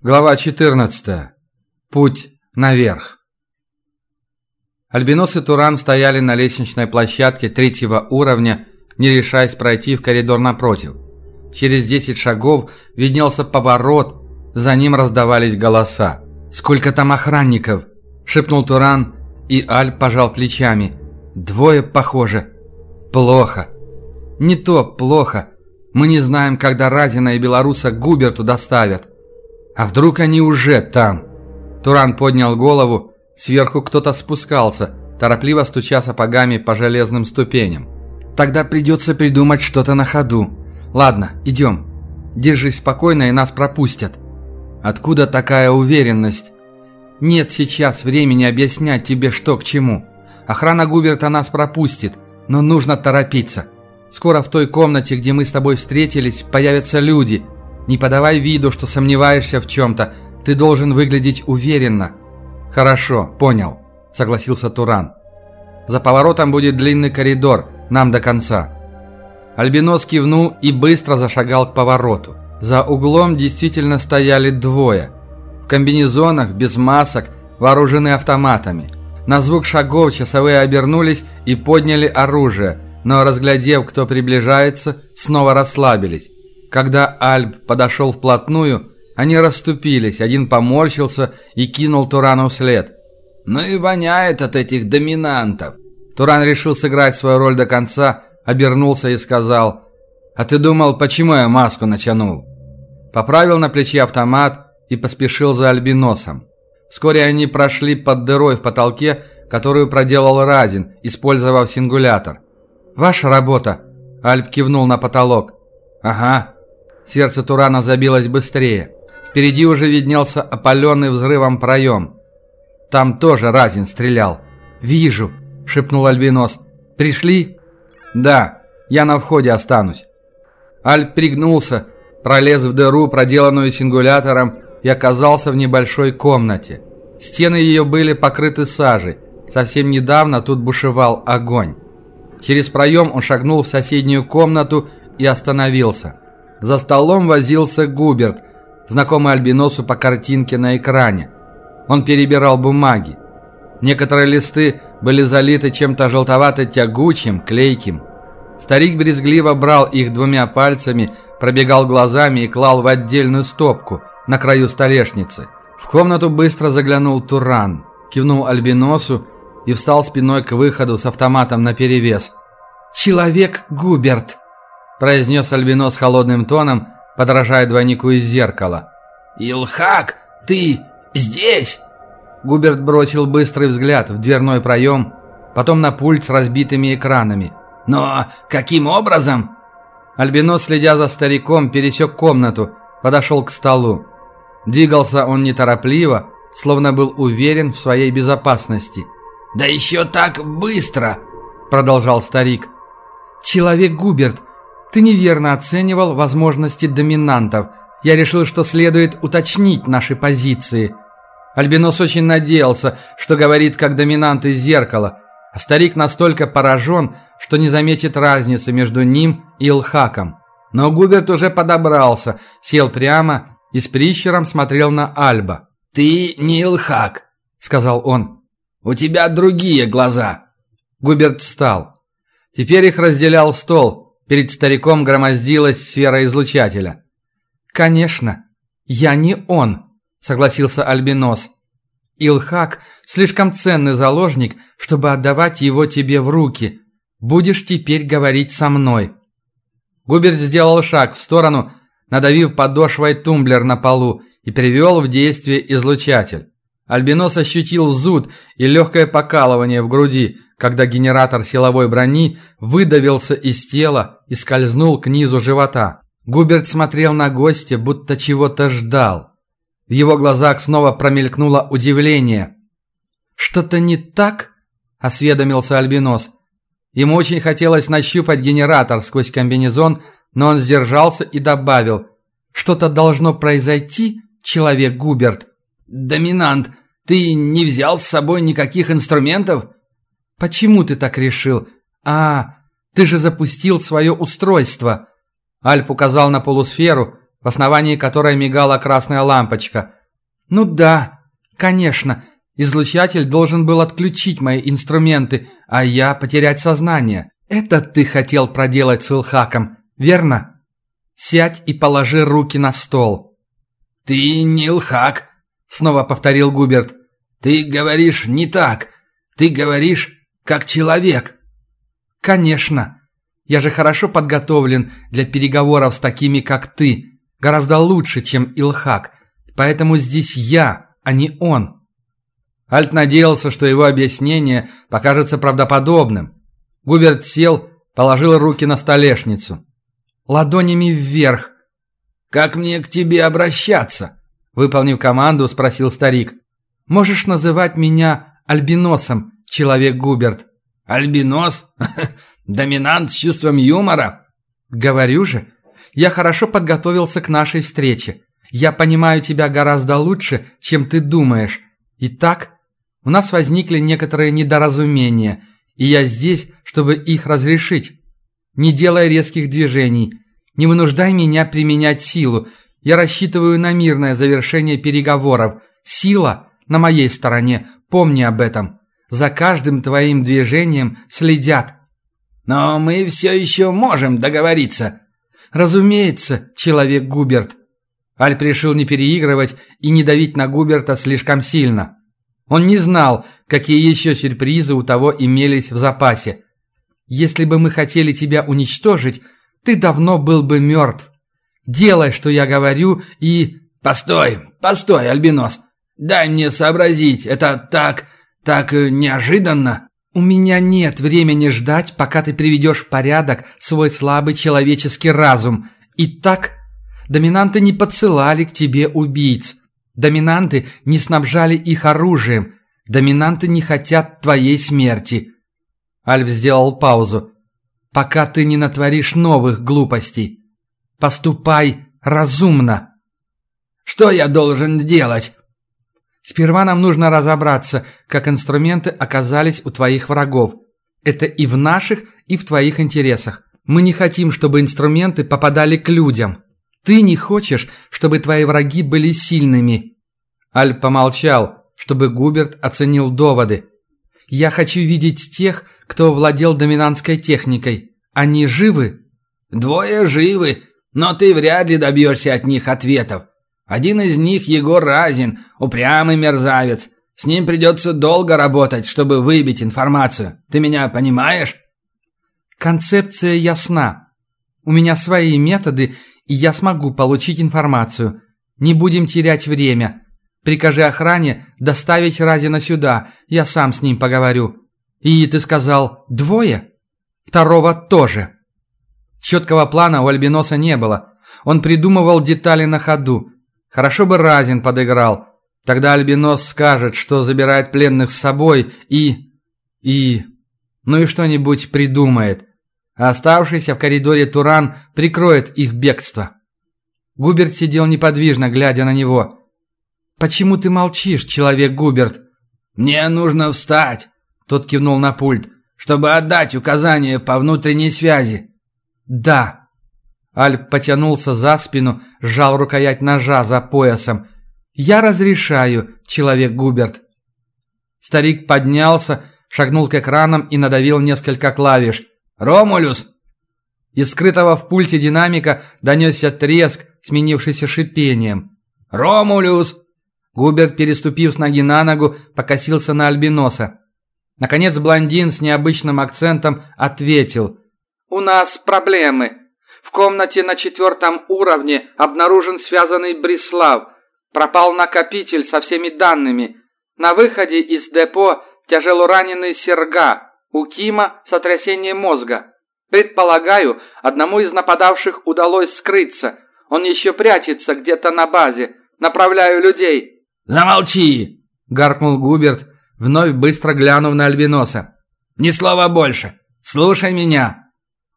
Глава 14. Путь наверх. Альбинос и Туран стояли на лестничной площадке третьего уровня, не решаясь пройти в коридор напротив. Через 10 шагов виднелся поворот, за ним раздавались голоса. «Сколько там охранников?» – шепнул Туран, и Аль пожал плечами. «Двое, похоже. Плохо. Не то плохо. Мы не знаем, когда Разина и Белоруса Губерту доставят». А вдруг они уже там? Туран поднял голову. Сверху кто-то спускался, торопливо стуча сапогами по железным ступеням. Тогда придется придумать что-то на ходу. Ладно, идем. Держись спокойно, и нас пропустят. Откуда такая уверенность? Нет сейчас времени объяснять тебе, что к чему. Охрана Губерта нас пропустит, но нужно торопиться. Скоро в той комнате, где мы с тобой встретились, появятся люди – не подавай виду, что сомневаешься в чем-то. Ты должен выглядеть уверенно». «Хорошо, понял», — согласился Туран. «За поворотом будет длинный коридор, нам до конца». Альбинос кивнул и быстро зашагал к повороту. За углом действительно стояли двое. В комбинезонах, без масок, вооружены автоматами. На звук шагов часовые обернулись и подняли оружие, но, разглядев, кто приближается, снова расслабились. Когда Альб подошел вплотную, они расступились, один поморщился и кинул Турану вслед. «Ну и воняет от этих доминантов!» Туран решил сыграть свою роль до конца, обернулся и сказал «А ты думал, почему я маску натянул?» Поправил на плече автомат и поспешил за альбиносом. Вскоре они прошли под дырой в потолке, которую проделал Разин, использовав сингулятор. «Ваша работа!» Альб кивнул на потолок. «Ага, Сердце Турана забилось быстрее. Впереди уже виднелся опаленный взрывом проем. Там тоже Разин стрелял. «Вижу», — шепнул Альбинос. «Пришли?» «Да, я на входе останусь». Альп пригнулся, пролез в дыру, проделанную сингулятором, и оказался в небольшой комнате. Стены ее были покрыты сажей. Совсем недавно тут бушевал огонь. Через проем он шагнул в соседнюю комнату и остановился. За столом возился Губерт, знакомый Альбиносу по картинке на экране. Он перебирал бумаги. Некоторые листы были залиты чем-то желтовато-тягучим, клейким. Старик брезгливо брал их двумя пальцами, пробегал глазами и клал в отдельную стопку на краю столешницы. В комнату быстро заглянул Туран, кивнул Альбиносу и встал спиной к выходу с автоматом наперевес. «Человек Губерт!» Произнес Альбинос холодным тоном, подражая двойнику из зеркала. «Илхак, ты здесь?» Губерт бросил быстрый взгляд в дверной проем, потом на пульт с разбитыми экранами. «Но каким образом?» Альбинос, следя за стариком, пересек комнату, подошел к столу. Двигался он неторопливо, словно был уверен в своей безопасности. «Да еще так быстро!» — продолжал старик. «Человек Губерт ты неверно оценивал возможности доминантов. Я решил, что следует уточнить наши позиции. Альбинос очень надеялся, что говорит как доминант из зеркала, а старик настолько поражен, что не заметит разницы между ним и Илхаком. Но Губерт уже подобрался, сел прямо и с прищером смотрел на Альба. «Ты не Илхак», — сказал он. «У тебя другие глаза». Губерт встал. Теперь их разделял стол — Перед стариком громоздилась сфера излучателя. «Конечно, я не он», — согласился Альбинос. «Илхак — слишком ценный заложник, чтобы отдавать его тебе в руки. Будешь теперь говорить со мной». Губерт сделал шаг в сторону, надавив подошвой тумблер на полу и привел в действие излучатель. Альбинос ощутил зуд и легкое покалывание в груди, когда генератор силовой брони выдавился из тела и скользнул к низу живота. Губерт смотрел на гостя, будто чего-то ждал. В его глазах снова промелькнуло удивление. «Что-то не так?» – осведомился Альбинос. Ему очень хотелось нащупать генератор сквозь комбинезон, но он сдержался и добавил. «Что-то должно произойти, человек Губерт?» «Доминант, ты не взял с собой никаких инструментов?» «Почему ты так решил? А, ты же запустил свое устройство!» Альп указал на полусферу, в основании которой мигала красная лампочка. «Ну да, конечно, излучатель должен был отключить мои инструменты, а я потерять сознание. Это ты хотел проделать с Илхаком, верно? Сядь и положи руки на стол». «Ты не Илхак», — снова повторил Губерт. «Ты говоришь не так. Ты говоришь как человек». «Конечно. Я же хорошо подготовлен для переговоров с такими, как ты. Гораздо лучше, чем Илхак. Поэтому здесь я, а не он». Альт надеялся, что его объяснение покажется правдоподобным. Губерт сел, положил руки на столешницу. «Ладонями вверх». «Как мне к тебе обращаться?» Выполнив команду, спросил старик. «Можешь называть меня Альбиносом, человек Губерт». «Альбинос? Доминант с чувством юмора?» «Говорю же, я хорошо подготовился к нашей встрече. Я понимаю тебя гораздо лучше, чем ты думаешь. Итак, у нас возникли некоторые недоразумения, и я здесь, чтобы их разрешить. Не делай резких движений, не вынуждай меня применять силу. Я рассчитываю на мирное завершение переговоров. Сила на моей стороне, помни об этом. За каждым твоим движением следят. Но мы все еще можем договориться. Разумеется, человек Губерт. Альп решил не переигрывать и не давить на Губерта слишком сильно. Он не знал, какие еще сюрпризы у того имелись в запасе. Если бы мы хотели тебя уничтожить, ты давно был бы мертв. Делай, что я говорю, и... Постой, постой, Альбинос. Дай мне сообразить, это так... так э, неожиданно. У меня нет времени ждать, пока ты приведешь в порядок свой слабый человеческий разум. Итак, доминанты не подсылали к тебе убийц. Доминанты не снабжали их оружием. Доминанты не хотят твоей смерти. Альп сделал паузу. «Пока ты не натворишь новых глупостей. Поступай разумно». «Что я должен делать?» «Сперва нам нужно разобраться, как инструменты оказались у твоих врагов. Это и в наших, и в твоих интересах. Мы не хотим, чтобы инструменты попадали к людям. Ты не хочешь, чтобы твои враги были сильными». Альп помолчал, чтобы Губерт оценил доводы. «Я хочу видеть тех, кто владел доминантской техникой. Они живы?» «Двое живы, но ты вряд ли добьешься от них ответов. Один из них Егор Разин, упрямый мерзавец. С ним придется долго работать, чтобы выбить информацию. Ты меня понимаешь?» «Концепция ясна. У меня свои методы, и я смогу получить информацию. Не будем терять время. Прикажи охране доставить Разина сюда, я сам с ним поговорю. И ты сказал «двое»? Второго тоже. Четкого плана у Альбиноса не было. Он придумывал детали на ходу. Хорошо бы Разин подыграл. Тогда Альбинос скажет, что забирает пленных с собой и... и... ну и что-нибудь придумает. А оставшийся в коридоре Туран прикроет их бегство. Губерт сидел неподвижно, глядя на него. «Почему ты молчишь, человек Губерт?» «Мне нужно встать!» Тот кивнул на пульт. «Чтобы отдать указания по внутренней связи». «Да». Альп потянулся за спину, сжал рукоять ножа за поясом. «Я разрешаю, человек Губерт». Старик поднялся, шагнул к экранам и надавил несколько клавиш. «Ромулюс!» Из скрытого в пульте динамика донесся треск, сменившийся шипением. «Ромулюс!» Губерт, переступив с ноги на ногу, покосился на Альбиноса. Наконец блондин с необычным акцентом ответил. «У нас проблемы. В комнате на четвертом уровне обнаружен связанный Брислав. Пропал накопитель со всеми данными. На выходе из депо тяжело раненый Серга. У Кима сотрясение мозга. Предполагаю, одному из нападавших удалось скрыться. Он еще прячется где-то на базе. Направляю людей». «Замолчи!» – гаркнул Губерт, вновь быстро глянув на Альбиноса. «Ни слова больше! Слушай меня!»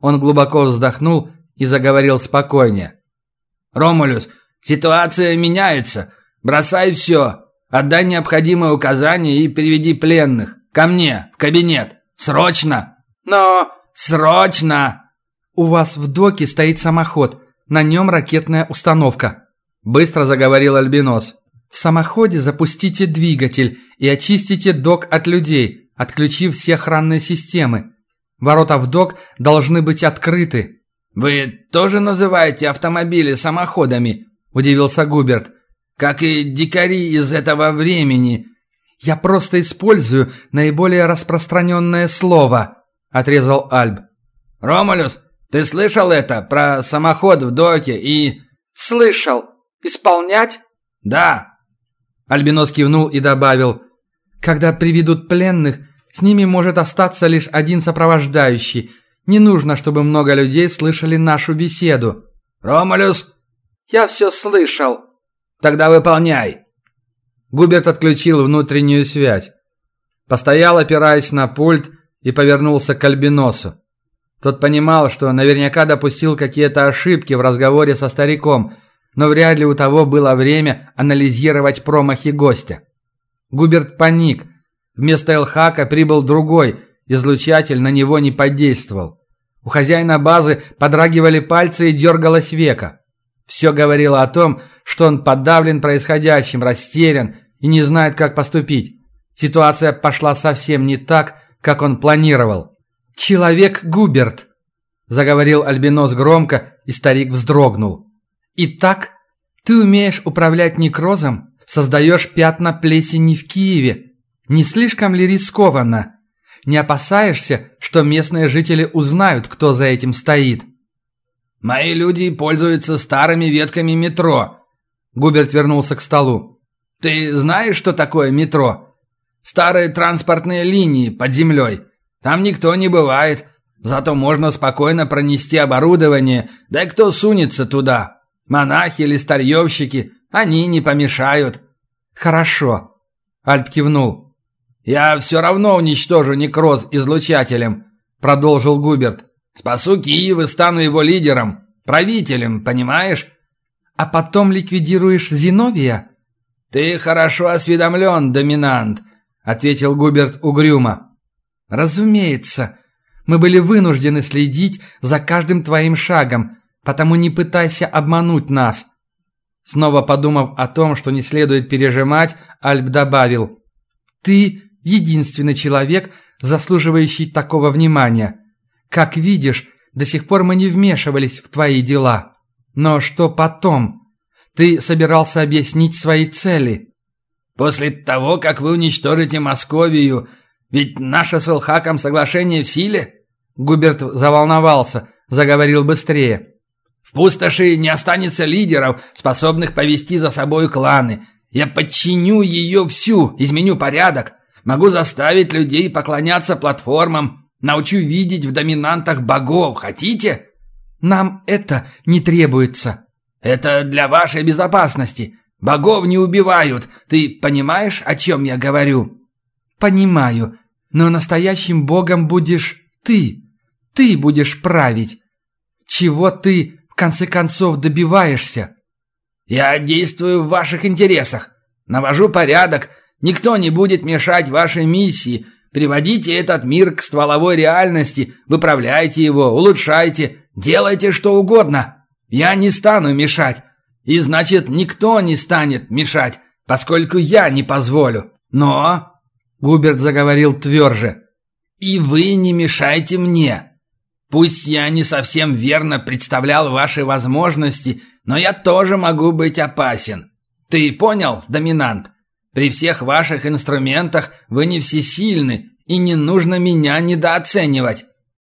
Он глубоко вздохнул и заговорил спокойнее. «Ромулюс, ситуация меняется. Бросай все. Отдай необходимые указания и приведи пленных. Ко мне, в кабинет. Срочно!» «Но...» «Срочно!» «У вас в доке стоит самоход. На нем ракетная установка», – быстро заговорил Альбинос. «В самоходе запустите двигатель и очистите док от людей, отключив все охранные системы. Ворота в док должны быть открыты». «Вы тоже называете автомобили самоходами?» – удивился Губерт. «Как и дикари из этого времени». «Я просто использую наиболее распространенное слово», – отрезал Альб. «Ромулюс, ты слышал это про самоход в доке и...» «Слышал. Исполнять?» «Да». Альбинос кивнул и добавил. «Когда приведут пленных, с ними может остаться лишь один сопровождающий. Не нужно, чтобы много людей слышали нашу беседу». «Ромулюс?» «Я все слышал». «Тогда выполняй». Губерт отключил внутреннюю связь. Постоял, опираясь на пульт, и повернулся к Альбиносу. Тот понимал, что наверняка допустил какие-то ошибки в разговоре со стариком, но вряд ли у того было время анализировать промахи гостя. Губерт паник. Вместо Элхака прибыл другой, излучатель на него не подействовал. У хозяина базы подрагивали пальцы и дергалось века. Все говорило о том, что он подавлен происходящим, растерян и не знает, как поступить. Ситуация пошла совсем не так, как он планировал. «Человек Губерт», – заговорил Альбинос громко, и старик вздрогнул. «Итак, ты умеешь управлять некрозом, создаешь пятна плесени в Киеве. Не слишком ли рискованно? Не опасаешься, что местные жители узнают, кто за этим стоит?» «Мои люди пользуются старыми ветками метро», – Губерт вернулся к столу. «Ты знаешь, что такое метро? Старые транспортные линии под землей». Там никто не бывает, зато можно спокойно пронести оборудование, да и кто сунется туда? Монахи или старьевщики, они не помешают». «Хорошо», — Альп кивнул. «Я все равно уничтожу некроз излучателем», — продолжил Губерт. «Спасу Киев и стану его лидером, правителем, понимаешь?» «А потом ликвидируешь Зиновия?» «Ты хорошо осведомлен, доминант», — ответил Губерт угрюмо. «Разумеется. Мы были вынуждены следить за каждым твоим шагом, потому не пытайся обмануть нас». Снова подумав о том, что не следует пережимать, Альб добавил. «Ты единственный человек, заслуживающий такого внимания. Как видишь, до сих пор мы не вмешивались в твои дела. Но что потом? Ты собирался объяснить свои цели?» «После того, как вы уничтожите Московию, ведь наше с Илхаком соглашение в силе?» Губерт заволновался, заговорил быстрее. «В пустоши не останется лидеров, способных повести за собой кланы. Я подчиню ее всю, изменю порядок. Могу заставить людей поклоняться платформам, научу видеть в доминантах богов. Хотите?» «Нам это не требуется». «Это для вашей безопасности. Богов не убивают. Ты понимаешь, о чем я говорю?» «Понимаю. Но настоящим богом будешь ты. Ты будешь править. Чего ты, в конце концов, добиваешься? Я действую в ваших интересах. Навожу порядок. Никто не будет мешать вашей миссии. Приводите этот мир к стволовой реальности. Выправляйте его, улучшайте. Делайте что угодно. Я не стану мешать. И значит, никто не станет мешать, поскольку я не позволю. Но Губерт заговорил тверже. «И вы не мешайте мне. Пусть я не совсем верно представлял ваши возможности, но я тоже могу быть опасен. Ты понял, доминант? При всех ваших инструментах вы не всесильны, и не нужно меня недооценивать.